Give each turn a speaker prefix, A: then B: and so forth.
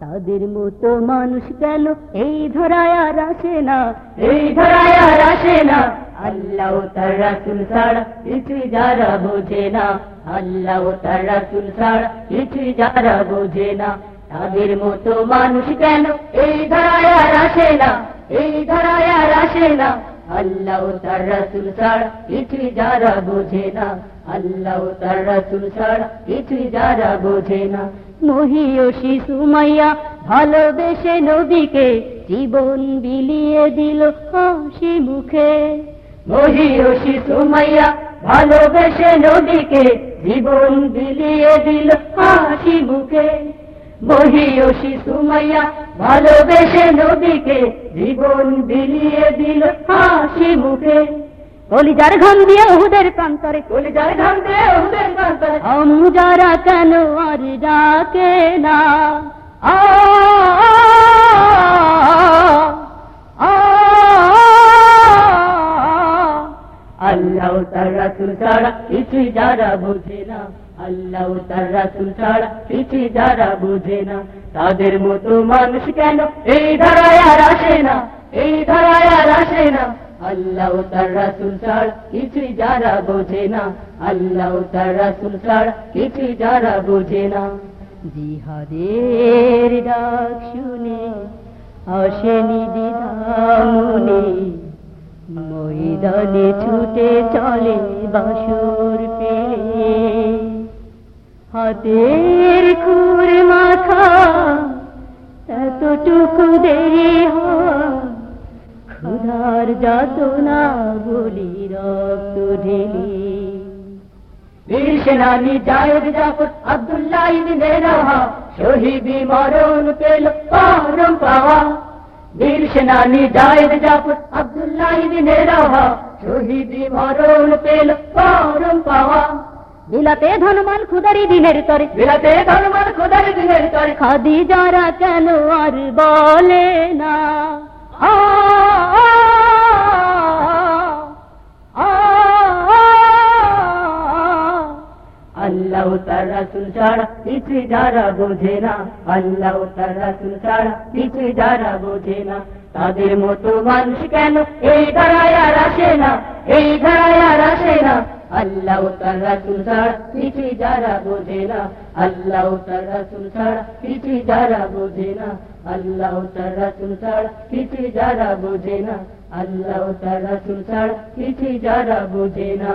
A: তাদের মতো মানুষ কেন? এই ধরায় আর আসে না।
B: এই ধরায় আর আসে না। আল্লাহ তার রাসুল ছাড়া কিছুই যারা বোঝে না। আল্লাহ তার রাসুল ছাড়া কিছুই যারা বোঝে না। তাদের মতো মানুষ কেন? এই ধরায় আর আসে না। এই ধরায় আর আসে না। আল্লাহ তার রাসুল ছাড়া কিছুই যারা বোঝে না। আল্লাহ তার রাসুল ছাড়া কিছুই যারা বোঝে না।
A: মহিয়সী সুমাইয়া ভালোবেসে নদীকে জীবন বিলিয়ে দিল হাসি মুখে।
B: মহিয়সী সুমাইয়া ভালোবেসে নদীকে জীবন বিলিয়ে দিল হাসি মুখে। মহিয়সী সুমাইয়া ভালোবেসে নদীকে জীবন বিলিয়ে দিল হাসি মুখে।
A: কলিজার ঘাম দিয়ে ওদের প্রান্তরে
B: কলিজার ঘাম দিয়ে ওদের কান্তরে
A: আম যারা কেন আর ডাকে না? আ,
B: আল্লাহ তার রাসুল ছাড়া কিছুই যারা বোঝে না। আল্লাহ তার রাসুল ছাড়া কিছুই যারা বোঝে না, তাদের মতো মানুষ কেন? এই ধারায় আর আসে না, এই ধারায় আর আসে না। আল্লাহ তার রাসুল ছাড়া কিছুই যারা বোঝে না, আল্লাহ তার রাসুল ছাড়া কিছুই যারা বোঝে না।
A: জিহাদের ডাক শুনে আসেনি দ্বিধামনে ময়দানে ছুটে চলে বাসুর হাতের খুর মাথা, এতটুকু দেরি হয়। ক্ষুধার যাতনা বলি রক্ত ঢেলে।
B: বীর সেনানি জায়েদ জাফর আব্দুল্লাহ ইবনে মরণ পেল পারম পাওয়া। বীর সেনানি জায়েদ জাফর আব্দুল্লাহ ইবনে মরণ পেল পারম পাওয়া।
A: বিলাতে ধনমান খুদারি দিনের তরে।
B: বিলাতে ধর্মের খোদার দিনের তরে।
A: খাদি যারা কেন আর বলে না?
B: আল্লাহ তার রাসুল ছাড়া কিছু যারা বোঝে না। আল্লাহ তার রাসুল ছাড়া কিছু যারা বোঝে না। তাদের মতো মানুষ কেন? এই ধারায় আর আসে না। এই ধারায় আর আসে না। আল্লাহ তার রাসুল ছাড়া কিছু যারা বোঝে না আল্লাহ তার রাসুল ছাড়া কিছু যারা বোঝে না আল্লাহ তার রাসুল ছাড়া কিছু যারা বোঝে না আল্লাহ তার রাসুল ছাড়া কিছু যারা বোঝে না